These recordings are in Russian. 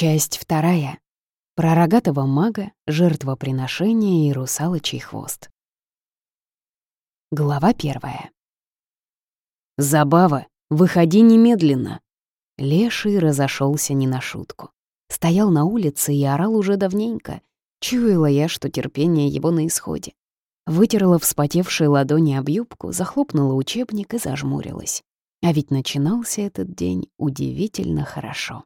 Часть вторая. Про рогатого мага, жертвоприношение и русалочий хвост. Глава первая. «Забава, выходи немедленно!» Леший разошелся не на шутку. Стоял на улице и орал уже давненько. Чуяла я, что терпение его на исходе. Вытерла вспотевшие ладони об юбку, захлопнула учебник и зажмурилась. А ведь начинался этот день удивительно хорошо.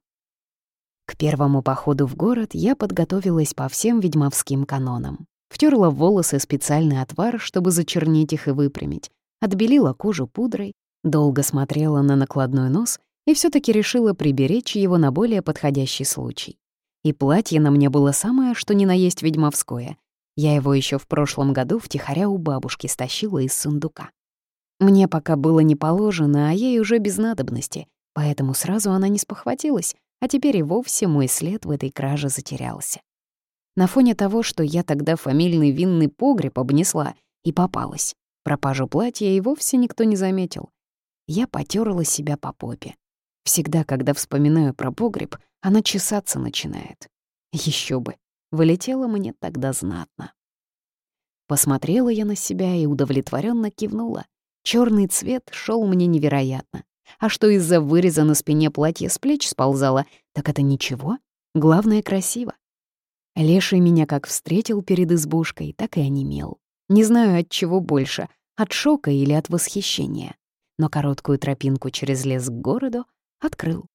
К первому походу в город я подготовилась по всем ведьмовским канонам. Втерла в волосы специальный отвар, чтобы зачернить их и выпрямить, отбелила кожу пудрой, долго смотрела на накладной нос и все таки решила приберечь его на более подходящий случай. И платье на мне было самое, что ни на есть ведьмовское. Я его еще в прошлом году втихаря у бабушки стащила из сундука. Мне пока было не положено, а ей уже без надобности, поэтому сразу она не спохватилась, а теперь и вовсе мой след в этой краже затерялся. На фоне того, что я тогда фамильный винный погреб обнесла и попалась, пропажу платья и вовсе никто не заметил. Я потерла себя по попе. Всегда, когда вспоминаю про погреб, она чесаться начинает. Еще бы, вылетела мне тогда знатно. Посмотрела я на себя и удовлетворенно кивнула. Черный цвет шел мне невероятно. А что из-за выреза на спине платье с плеч сползало, так это ничего. Главное, красиво. Леший меня как встретил перед избушкой, так и онемел. Не знаю, от чего больше, от шока или от восхищения. Но короткую тропинку через лес к городу открыл.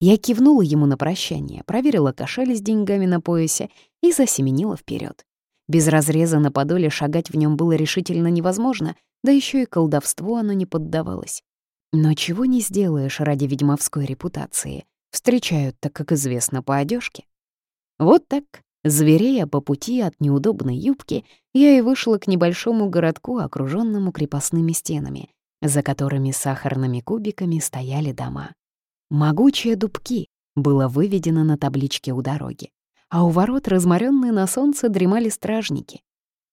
Я кивнула ему на прощание, проверила кошель с деньгами на поясе и засеменила вперед. Без разреза на подоле шагать в нем было решительно невозможно, да еще и колдовству оно не поддавалось. Но чего не сделаешь ради ведьмовской репутации. Встречают-то, как известно, по одежке. Вот так, зверея по пути от неудобной юбки, я и вышла к небольшому городку, окруженному крепостными стенами, за которыми сахарными кубиками стояли дома. «Могучие дубки» было выведено на табличке у дороги, а у ворот, разморенные на солнце, дремали стражники.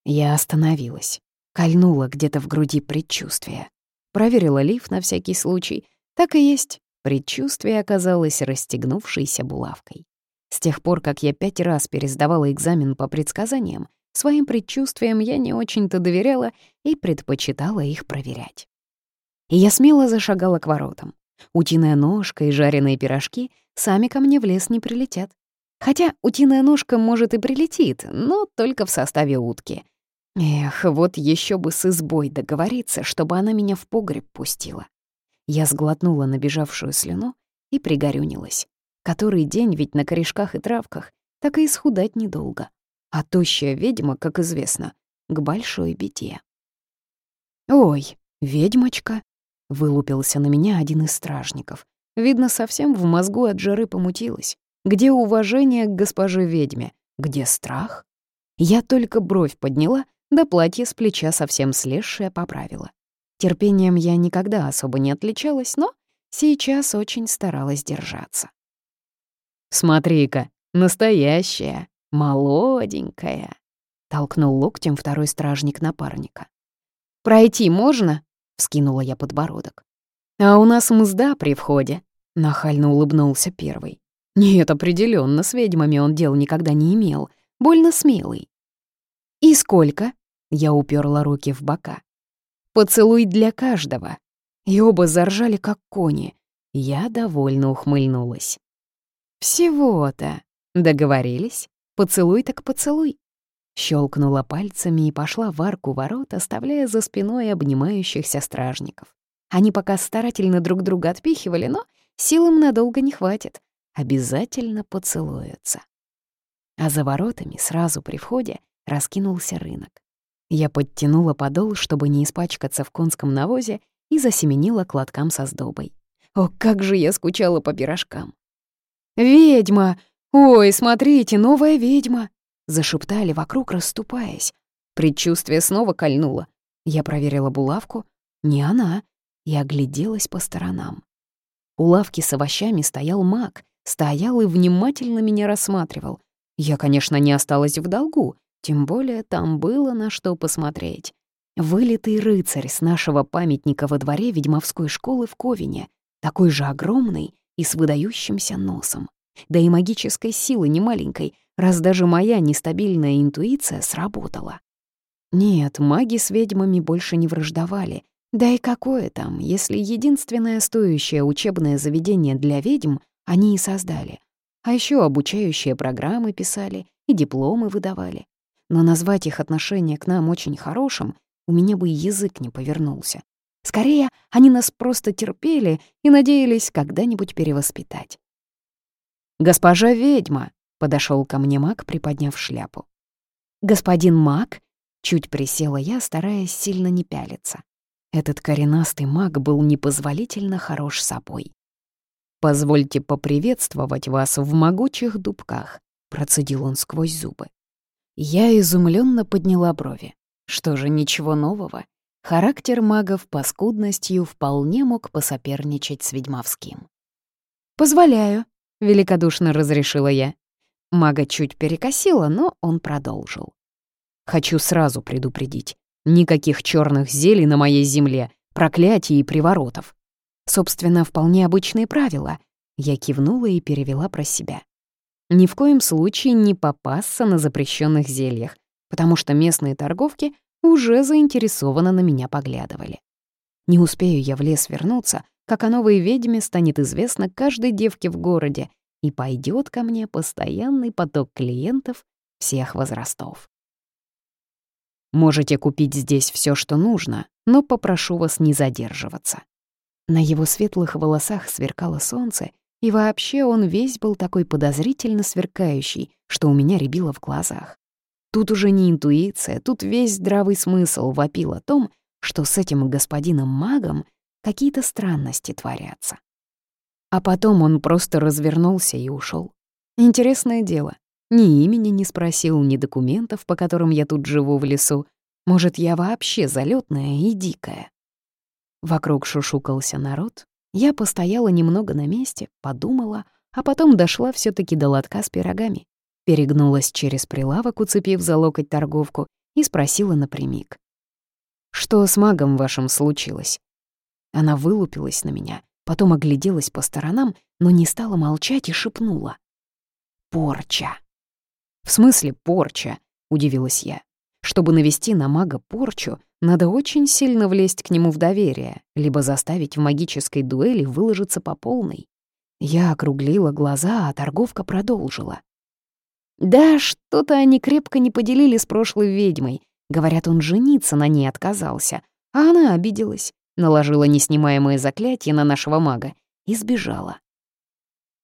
Я остановилась, кольнула где-то в груди предчувствие. Проверила лифт на всякий случай. Так и есть. Предчувствие оказалось расстегнувшейся булавкой. С тех пор, как я пять раз пересдавала экзамен по предсказаниям, своим предчувствиям я не очень-то доверяла и предпочитала их проверять. И я смело зашагала к воротам. Утиная ножка и жареные пирожки сами ко мне в лес не прилетят. Хотя утиная ножка, может, и прилетит, но только в составе утки. Эх, вот еще бы с избой договориться, чтобы она меня в погреб пустила. Я сглотнула набежавшую слюну и пригорюнилась. Который день ведь на корешках и травках, так и исхудать недолго. А тощая ведьма, как известно, к большой беде. «Ой, ведьмочка!» Вылупился на меня один из стражников. Видно, совсем в мозгу от жары помутилось. Где уважение к госпоже ведьме? Где страх? Я только бровь подняла, да платье с плеча совсем слезшее поправила. Терпением я никогда особо не отличалась, но сейчас очень старалась держаться. «Смотри-ка, настоящая, молоденькая», — толкнул локтем второй стражник напарника. «Пройти можно?» вскинула я подбородок. «А у нас мзда при входе», — нахально улыбнулся первый. «Нет, определенно с ведьмами он дел никогда не имел. Больно смелый». «И сколько?» — я уперла руки в бока. «Поцелуй для каждого». И оба заржали, как кони. Я довольно ухмыльнулась. «Всего-то. Договорились? Поцелуй так поцелуй». Щелкнула пальцами и пошла в арку ворот, оставляя за спиной обнимающихся стражников. Они пока старательно друг друга отпихивали, но силам надолго не хватит. Обязательно поцелуются. А за воротами, сразу при входе, раскинулся рынок. Я подтянула подол, чтобы не испачкаться в конском навозе, и засеменила к лоткам со сдобой. О, как же я скучала по пирожкам! «Ведьма! Ой, смотрите, новая ведьма!» Зашептали вокруг, расступаясь. Предчувствие снова кольнуло. Я проверила булавку. Не она. И огляделась по сторонам. У лавки с овощами стоял маг. Стоял и внимательно меня рассматривал. Я, конечно, не осталась в долгу, тем более там было на что посмотреть. Вылитый рыцарь с нашего памятника во дворе ведьмовской школы в Ковине, такой же огромный и с выдающимся носом. Да и магической силы немаленькой, раз даже моя нестабильная интуиция сработала. Нет, маги с ведьмами больше не враждовали. Да и какое там, если единственное стоящее учебное заведение для ведьм они и создали. А еще обучающие программы писали и дипломы выдавали. Но назвать их отношение к нам очень хорошим у меня бы язык не повернулся. Скорее, они нас просто терпели и надеялись когда-нибудь перевоспитать. «Госпожа ведьма!» — подошел ко мне маг, приподняв шляпу. «Господин маг?» — чуть присела я, стараясь сильно не пялиться. Этот коренастый маг был непозволительно хорош собой. «Позвольте поприветствовать вас в могучих дубках», — процедил он сквозь зубы. Я изумленно подняла брови. Что же, ничего нового? Характер магов паскудностью вполне мог посоперничать с ведьмовским. «Позволяю», — великодушно разрешила я. Мага чуть перекосила, но он продолжил. «Хочу сразу предупредить. Никаких черных зелий на моей земле, проклятий и приворотов. Собственно, вполне обычные правила. Я кивнула и перевела про себя. Ни в коем случае не попасться на запрещенных зельях, потому что местные торговки уже заинтересованно на меня поглядывали. Не успею я в лес вернуться, как о новой ведьме станет известно каждой девке в городе, и пойдет ко мне постоянный поток клиентов всех возрастов. Можете купить здесь все, что нужно, но попрошу вас не задерживаться. На его светлых волосах сверкало солнце, и вообще он весь был такой подозрительно сверкающий, что у меня рябило в глазах. Тут уже не интуиция, тут весь здравый смысл вопил о том, что с этим господином-магом какие-то странности творятся. А потом он просто развернулся и ушел. Интересное дело. Ни имени не спросил, ни документов, по которым я тут живу в лесу. Может, я вообще залетная и дикая. Вокруг шушукался народ. Я постояла немного на месте, подумала, а потом дошла все таки до лотка с пирогами перегнулась через прилавок, уцепив за локоть торговку, и спросила напрямик. «Что с магом вашим случилось?» Она вылупилась на меня, потом огляделась по сторонам, но не стала молчать и шепнула. «Порча». «В смысле порча?» — удивилась я. «Чтобы навести на мага порчу, надо очень сильно влезть к нему в доверие, либо заставить в магической дуэли выложиться по полной». Я округлила глаза, а торговка продолжила. Да, что-то они крепко не поделили с прошлой ведьмой. Говорят, он жениться на ней отказался. А она обиделась, наложила неснимаемое заклятие на нашего мага и сбежала.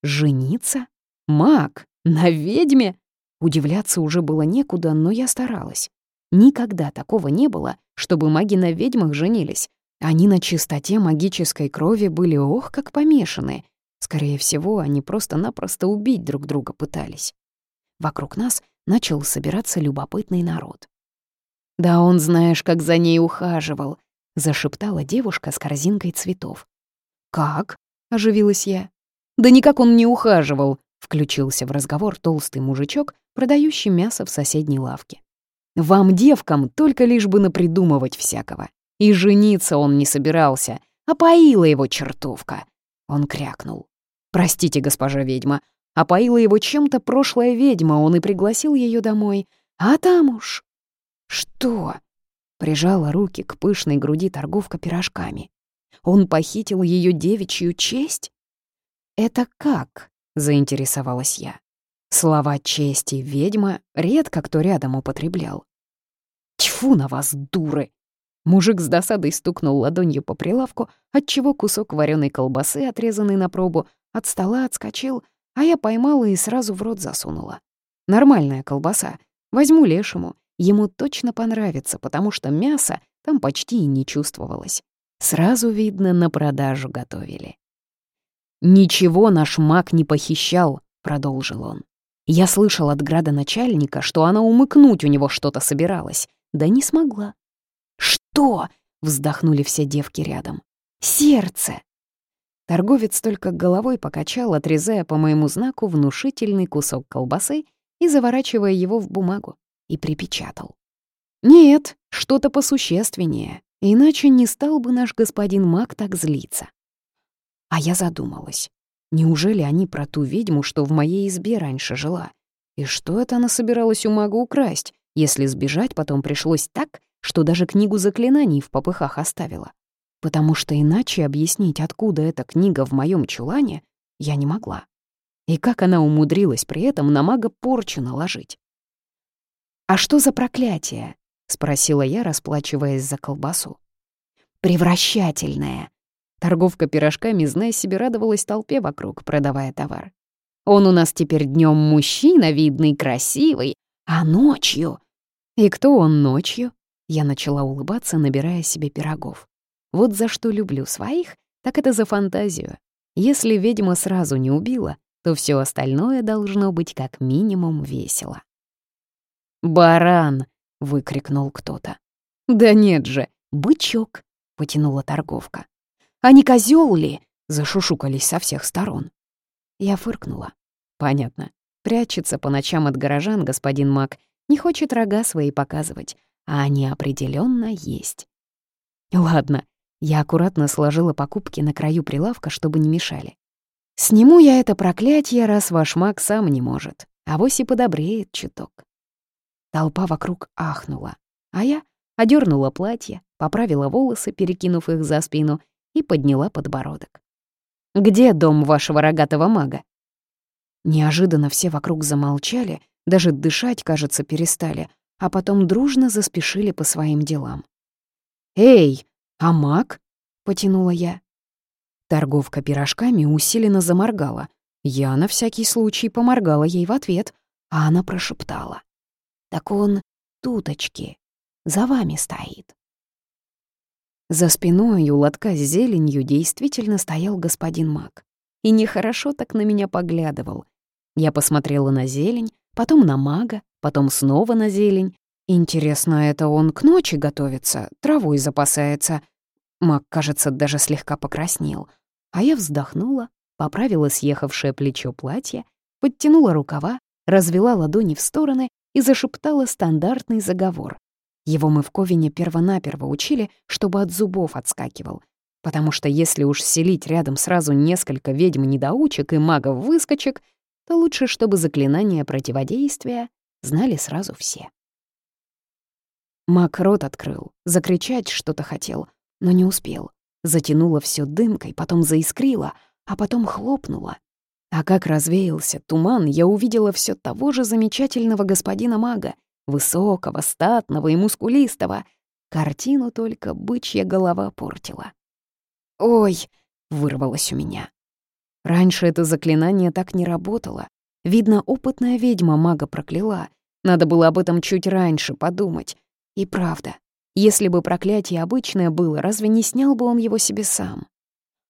Жениться? Маг? На ведьме? Удивляться уже было некуда, но я старалась. Никогда такого не было, чтобы маги на ведьмах женились. Они на чистоте магической крови были ох, как помешаны. Скорее всего, они просто-напросто убить друг друга пытались. Вокруг нас начал собираться любопытный народ. «Да он, знаешь, как за ней ухаживал», — зашептала девушка с корзинкой цветов. «Как?» — оживилась я. «Да никак он не ухаживал», — включился в разговор толстый мужичок, продающий мясо в соседней лавке. «Вам, девкам, только лишь бы напридумывать всякого. И жениться он не собирался, а поила его чертовка». Он крякнул. «Простите, госпожа ведьма, Опоила его чем-то прошлая ведьма, он и пригласил ее домой. А там уж... Что? Прижала руки к пышной груди торговка пирожками. Он похитил ее девичью честь? Это как? Заинтересовалась я. Слова чести ведьма редко кто рядом употреблял. Тьфу на вас, дуры! Мужик с досадой стукнул ладонью по прилавку, отчего кусок вареной колбасы, отрезанный на пробу, от стола отскочил, а я поймала и сразу в рот засунула. Нормальная колбаса. Возьму лешему. Ему точно понравится, потому что мясо там почти и не чувствовалось. Сразу видно, на продажу готовили. «Ничего наш маг не похищал», — продолжил он. «Я слышал от градоначальника, что она умыкнуть у него что-то собиралась. Да не смогла». «Что?» — вздохнули все девки рядом. «Сердце!» Торговец только головой покачал, отрезая по моему знаку внушительный кусок колбасы и заворачивая его в бумагу, и припечатал. «Нет, что-то посущественнее, иначе не стал бы наш господин Мак так злиться». А я задумалась. Неужели они про ту ведьму, что в моей избе раньше жила? И что это она собиралась у мага украсть, если сбежать потом пришлось так, что даже книгу заклинаний в попыхах оставила? Потому что иначе объяснить, откуда эта книга в моем чулане, я не могла. И как она умудрилась при этом на мага порчу наложить? «А что за проклятие?» — спросила я, расплачиваясь за колбасу. «Превращательное!» Торговка пирожками, зная себе, радовалась толпе вокруг, продавая товар. «Он у нас теперь днем мужчина, видный, красивый, а ночью...» «И кто он ночью?» Я начала улыбаться, набирая себе пирогов. «Вот за что люблю своих, так это за фантазию. Если ведьма сразу не убила, то все остальное должно быть как минимум весело». «Баран!» — выкрикнул кто-то. «Да нет же, бычок!» — потянула торговка. «А не козёл ли?» — зашушукались со всех сторон. Я фыркнула. «Понятно. Прячется по ночам от горожан господин Мак, не хочет рога свои показывать, а они определенно есть. Ладно, я аккуратно сложила покупки на краю прилавка, чтобы не мешали. Сниму я это проклятие, раз ваш маг сам не может, а вось и подобреет чуток. Толпа вокруг ахнула, а я одернула платье, поправила волосы, перекинув их за спину, и подняла подбородок. «Где дом вашего рогатого мага?» Неожиданно все вокруг замолчали, даже дышать, кажется, перестали, а потом дружно заспешили по своим делам. «Эй, а маг?» — потянула я. Торговка пирожками усиленно заморгала. Я на всякий случай поморгала ей в ответ, а она прошептала. Так он туточки, за вами стоит. За спиной у лотка с зеленью действительно стоял господин Мак. И нехорошо так на меня поглядывал. Я посмотрела на зелень, потом на мага, потом снова на зелень. Интересно, это он к ночи готовится, травой запасается. Маг, кажется, даже слегка покраснел. А я вздохнула, поправила съехавшее плечо платья, подтянула рукава, развела ладони в стороны и зашептала стандартный заговор. Его мы в Ковине первонаперво учили, чтобы от зубов отскакивал. Потому что если уж селить рядом сразу несколько ведьм-недоучек и магов-выскочек, то лучше, чтобы заклинания противодействия знали сразу все. Маг рот открыл, закричать что-то хотел, но не успел. Затянуло все дымкой, потом заискрило, а потом хлопнуло, а как развеялся туман, я увидела все того же замечательного господина мага, высокого, статного и мускулистого. Картину только бычья голова портила. «Ой!» — вырвалось у меня. Раньше это заклинание так не работало. Видно, опытная ведьма мага прокляла. Надо было об этом чуть раньше подумать. И правда, если бы проклятие обычное было, разве не снял бы он его себе сам?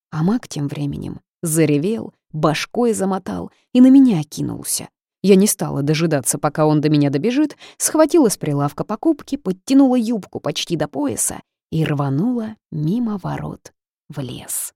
А маг тем временем заревел, башкой замотал и на меня кинулся. Я не стала дожидаться, пока он до меня добежит, схватила с прилавка покупки, подтянула юбку почти до пояса и рванула мимо ворот в лес.